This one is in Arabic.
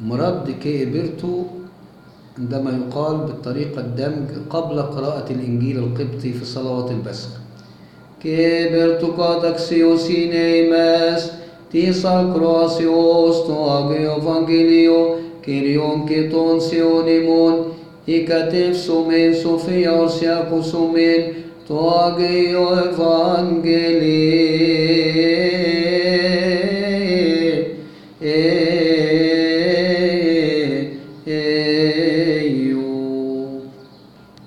مراد كيبرتو عندما يقال بالطريقة الدمج قبل قراءة الإنجيل القبطي في صلوات البسق كيبرتو كاتكسيوسي نيماس تي ساكراسيوس تو أغيو فانجيليو كيريون كيتون سيونيمون إيكاتيف سومين سوفيا أورسياكو سومين تو أغيو فانجيليو e,